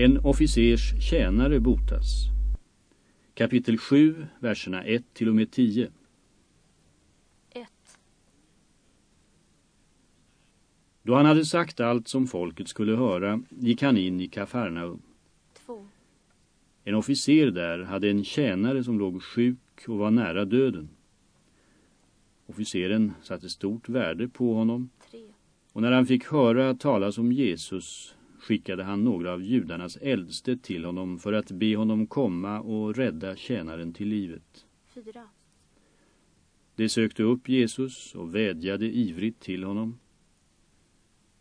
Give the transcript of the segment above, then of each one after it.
En officers tjänare botas. Kapitel 7, verserna 1 till och med 10. 1. Då han hade sagt allt som folket skulle höra gick han in i Kafarnaum. 2. En officer där hade en tjänare som låg sjuk och var nära döden. Officeren satte stort värde på honom 3. och när han fick höra talas om Jesus skickade han några av judarnas äldste till honom för att be honom komma och rädda tjänaren till livet. 4. De sökte upp Jesus och vädjade ivrigt till honom.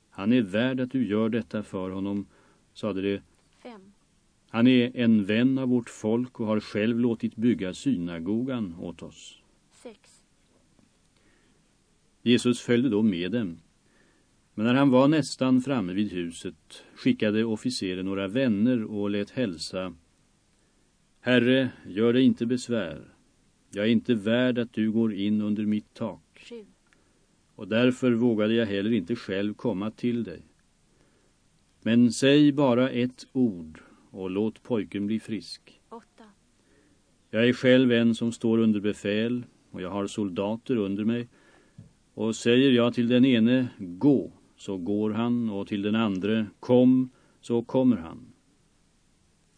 Han är värd att du gör detta för honom, sade de. 5. Han är en vän av vårt folk och har själv låtit bygga synagogan åt oss. 6. Jesus följde då med dem. Men när han var nästan framme vid huset skickade officeren några vänner och lät hälsa. Herre, gör dig inte besvär. Jag är inte värd att du går in under mitt tak. 7. Och därför vågade jag heller inte själv komma till dig. Men säg bara ett ord och låt pojken bli frisk. 8. Jag är själv en som står under befäl och jag har soldater under mig. Och säger jag till den ene, gå, så går han och till den andra, kom, så kommer han.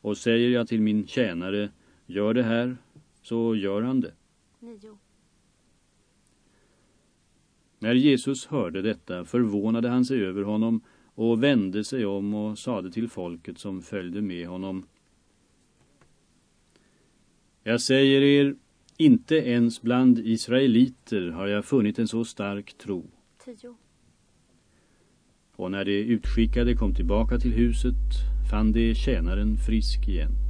Och säger jag till min tjänare, gör det här, så gör han det. 9. När Jesus hörde detta förvånade han sig över honom och vände sig om och sade till folket som följde med honom. Jag säger er, inte ens bland israeliter har jag funnit en så stark tro. 10. Och när de utskickade kom tillbaka till huset fann de tjänaren frisk igen.